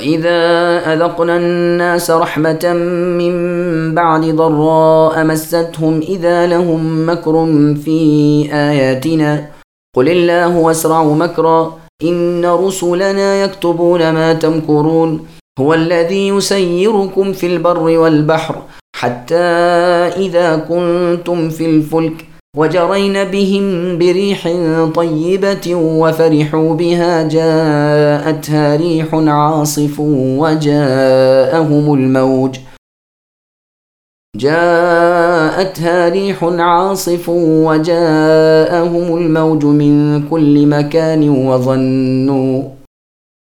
وَإِذَا أَذَقْنَا النَّاسَ رَحْمَةً مِّن بَعْدِ ضَرَّاءَ مَسَّتْهُمْ إِذَا لَهُم مَّكْرٌ فِي آيَاتِنَا قُلِ اللَّهُ أَسْرَعُ مَكْرًا إِنَّ رُسُلَنَا يَكْتُبُونَ مَا تَمْكُرُونَ هُوَ الَّذِي يُسَيِّرُكُمْ فِي الْبَرِّ وَالْبَحْرِ حَتَّى إِذَا كُنتُمْ فِي الْفُلْكِ وجرين بهم بريح طيبة وفرحوا بها جاءتها ريح عاصف وجاءهم الموج. جاءتها ريح عاصف وجاءهم الموج من كل مكان وظنوا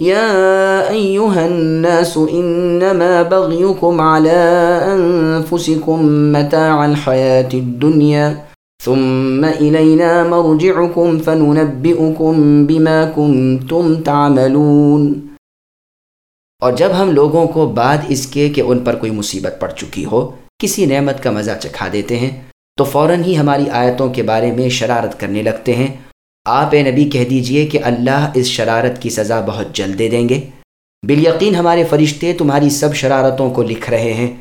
يا أيها الناس إنما بغيكم على أنفسكم متاع الحياة الدنيا ثم إلينا مرجعكم فننبئكم بما كنتم تعملون۔ اور جب ہم لوگوں کو بعد اس کے کہ ان پر کوئی مصیبت پڑ چکی ہو، کسی نعمت کا مزہ چکھا دیتے ہیں، تو فوراً ہی ہماری آیتوں کے بارے میں شرارت کرنے لگتے ہیں۔ آپ اے نبی کہہ دیجیے کہ اللہ اس شرارت کی سزا بہت جلد دے دیں گے۔ بالیقین ہمارے فرشتے تمہاری سب شرارتوں کو لکھ رہے ہیں۔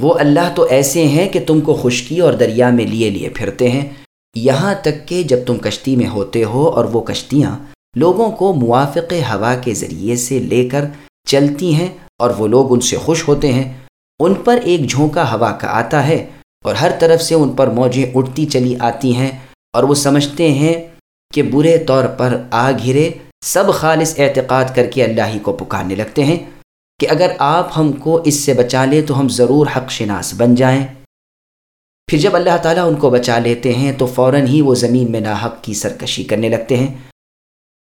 وہ اللہ تو ایسے ہیں کہ تم کو خشکی اور دریا میں لیے لیے پھرتے ہیں۔ یہاں تک کہ جب تم کشتی میں ہوتے ہو اور وہ کشتیاں لوگوں کو موافق ہوا کے ذریعے سے لے کر چلتی ہیں اور وہ لوگ ان سے خوش ہوتے ہیں۔ ان پر ایک جھونکا ہوا کا آتا ہے اور ہر طرف سے ان پر موجیں اٹھتی چلی آتی ہیں۔ اور وہ سمجھتے ہیں کہ برے طور پر آ گھرے سب خالص اعتقاد کر کے اللہ ہی کو پکارنے لگتے ہیں کہ اگر آپ ہم کو اس سے بچا لیں تو ہم ضرور حق شناس بن جائیں۔ پھر جب اللہ تعالیٰ ان کو بچا لیتے ہیں تو فوراً ہی وہ زمین میں ناحق کی سرکشی کرنے لگتے ہیں۔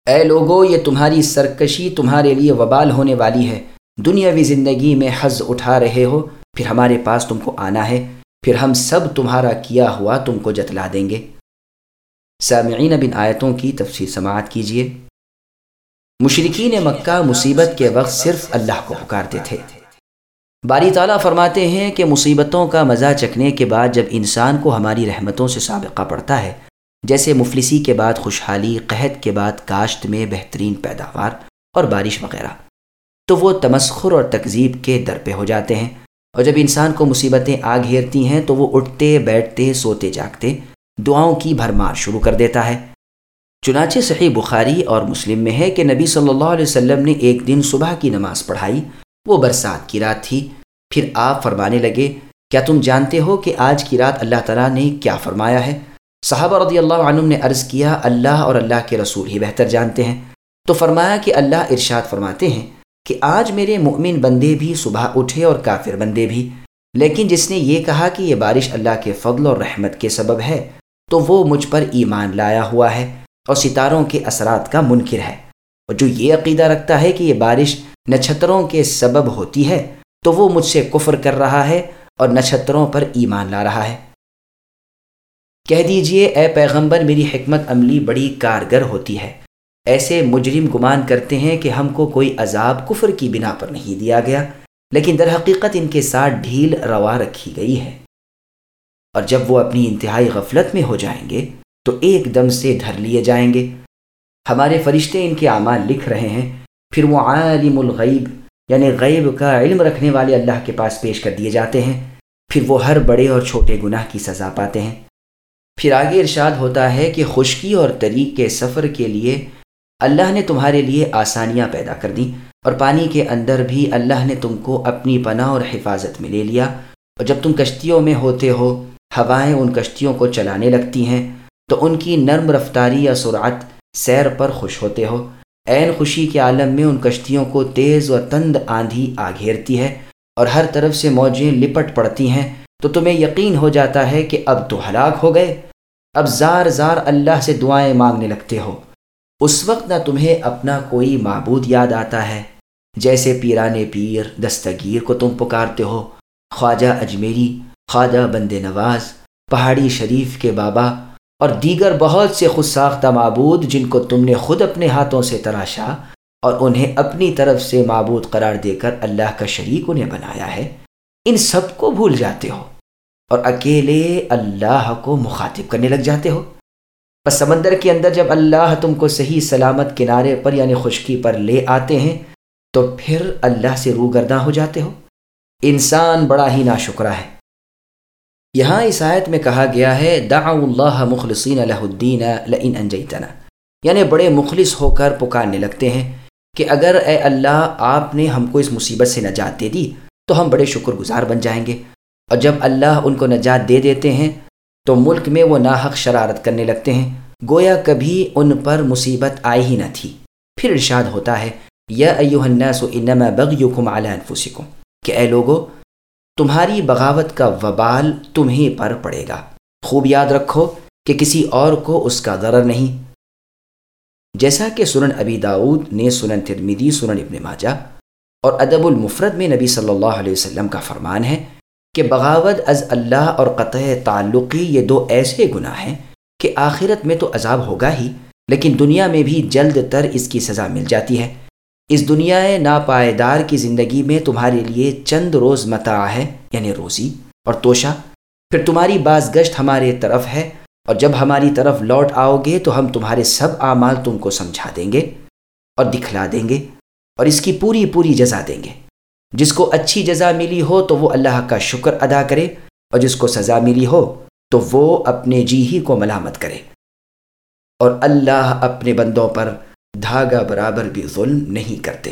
اے لوگو، یہ تمہاری سرکشی تمہارے لیے وبال ہونے والی ہے۔ دنیاوی زندگی میں حز اٹھا رہے ہو، پھر ہمارے پاس تم کو آنا ہے۔ پھر ہم سب تمہارا کیا ہوا تم کو جتلا دیں گے۔ سامعین بن آیتوں کی تفصیل سماعت کیجیے مشرقین مکہ مصیبت کے وقت صرف اللہ کو پکارتے تھے۔ باری تعالیٰ فرماتے ہیں کہ مصیبتوں کا مزہ چکھنے کے بعد جب انسان کو ہماری رحمتوں سے سابقہ پڑتا ہے، جیسے مفلسی کے بعد خوشحالی، قحط کے بعد کاشت میں بہترین پیداوار اور بارش وغیرہ، تو وہ تمسخر اور تکذیب کے در پہ ہو جاتے ہیں۔ اور جب انسان کو مصیبتیں آ گھیرتی ہیں تو وہ اٹھتے، بیٹھتے، سوتے، جاگتے دعاؤں کی بھرمار شروع کر دیتا ہے۔ چنانچہ صحیح بخاری اور مسلم میں ہے کہ نبی صلی اللہ علیہ وسلم نے ایک دن صبح کی نماز پڑھائی، وہ برسات کی رات تھی۔ پھر آپ فرمانے لگے، کیا تم جانتے ہو کہ آج کی رات اللہ تعالیٰ نے کیا فرمایا ہے؟ صحابہ رضی اللہ عنہ نے عرض کیا، اللہ اور اللہ کے رسول ہی بہتر جانتے ہیں۔ تو فرمایا کہ اللہ ارشاد فرماتے ہیں کہ آج میرے مؤمن بندے بھی صبح اٹھے اور کافر بندے بھی۔ لیکن جس نے یہ کہا کہ یہ بارش اللہ کے فضل اور رحمت کے سبب ہے تو وہ مجھ پر ایمان لایا ہوا ہے اور ستاروں کے اثرات کا منکر ہے۔ اور جو یہ عقیدہ رکھتا ہے کہ یہ بارش نچھتروں کے سبب ہوتی ہے، تو وہ مجھ سے کفر کر رہا ہے اور نچھتروں پر ایمان لا رہا ہے۔ کہہ دیجیے، اے پیغمبر، میری حکمت عملی بڑی کارگر ہوتی ہے۔ ایسے مجرم گمان کرتے ہیں کہ ہم کو کوئی عذاب کفر کی بنا پر نہیں دیا گیا، لیکن در حقیقت ان کے ساتھ ڈھیل روا رکھی گئی ہے۔ اور جب وہ اپنی انتہائی غفلت میں ہو جائیں گے تو ایک دم سے دھر لیے جائیں گے۔ ہمارے فرشتے ان کے اعمال لکھ رہے ہیں۔ پھر وہ عالم الغیب یعنی غیب کا علم رکھنے والے اللہ کے پاس پیش کر دیے جاتے ہیں۔ پھر وہ ہر بڑے اور چھوٹے گناہ کی سزا پاتے ہیں۔ پھر آگے ارشاد ہوتا ہے کہ خشکی اور طریق کے سفر کے لیے اللہ نے تمہارے لیے آسانیاں پیدا کر دیں اور پانی کے اندر بھی اللہ نے تم کو اپنی پناہ اور حفاظت میں لے لیا۔ اور جب تم کشتیوں میں ہوتے ہو ہوائیں ان کشتیوں کو چلانے لگتی ہیں، تو ان کی نرم رفتاری یا سرعت سیر پر خوش ہوتے ہو۔ عین خوشی کے عالم میں ان کشتیوں کو تیز و تند آندھی آ گھیرتی ہے اور ہر طرف سے موجیں لپٹ پڑتی ہیں۔ تو تمہیں یقین ہو جاتا ہے کہ اب تو ہلاک ہو گئے۔ اب زار زار اللہ سے دعائیں مانگنے لگتے ہو۔ اس وقت نہ تمہیں اپنا کوئی معبود یاد آتا ہے۔ جیسے پیرانے پیر دستگیر کو تم پکارتے ہو۔ خواجہ اجمیری خواجہ بند نواز، پہاڑی شریف کے بابا اور دیگر بہت سے خود ساختہ معبود جن کو تم نے خود اپنے ہاتھوں سے تراشا اور انہیں اپنی طرف سے معبود قرار دے کر اللہ کا شریک انہیں بنایا ہے، ان سب کو بھول جاتے ہو اور اکیلے اللہ کو مخاطب کرنے لگ جاتے ہو۔ بس سمندر کے اندر جب اللہ تم کو صحیح سلامت کنارے پر یعنی خشکی پر لے آتے ہیں، تو پھر اللہ سے روگرداں ہو جاتے ہو۔ انسان بڑا ہی ناشکرہ ہے۔ یہاں اس آیت میں کہا گیا ہے دعو اللہ مخلصین الہ الدین لئن انجیتنا. یعنی بڑے مخلص ہو کر پکارنے لگتے ہیں کہ اگر اے اللہ آپ نے ہم کو اس مصیبت سے نجات دے دی، تو ہم بڑے شکر گزار بن جائیں گے۔ اور جب اللہ ان کو نجات دے دیتے ہیں، تو ملک میں وہ ناحق شرارت کرنے لگتے ہیں۔ گویا کبھی ان پر مصیبت آئی ہی نہ تھی۔ پھر ارشاد ہوتا ہے، یا ایوہ الناس انما بغیکم علی انفسکم کہ اے لوگو تمہاری بغاوت کا وبال تمہیں پر پڑے گا۔ خوب یاد رکھو کہ کسی اور کو اس کا ضرر نہیں۔ جیسا کہ سنن ابی داود نے سنن ترمیدی سنن ابن ماجہ اور ادب المفرد میں نبی صلی اللہ علیہ وسلم کا فرمان ہے کہ بغاوت از اللہ اور قطع تعلقی یہ دو ایسے گناہ ہیں کہ آخرت میں تو عذاب ہوگا ہی، لیکن دنیا میں بھی جلد تر اس کی سزا مل جاتی ہے۔ اس دنیا ناپائیدار کی زندگی میں تمہارے لیے چند روز متاع ہے یعنی روزی۔ اور توشہ، پھر تمہاری بعض گشت ہمارے طرف ہے، اور جب ہماری طرف لوٹ آؤ گے تو ہم تمہارے سب اعمال تم کو سمجھا دیں گے اور دکھلا دیں گے اور اس کی پوری پوری جزا دیں گے۔ جس کو اچھی جزا ملی ہو تو وہ اللہ کا شکر ادا کرے، اور جس کو سزا ملی ہو تو وہ اپنے جی ہی کو ملامت کرے۔ اور اللہ اپنے بندوں پر دھاگا برابر بھی ظلم نہیں کرتے۔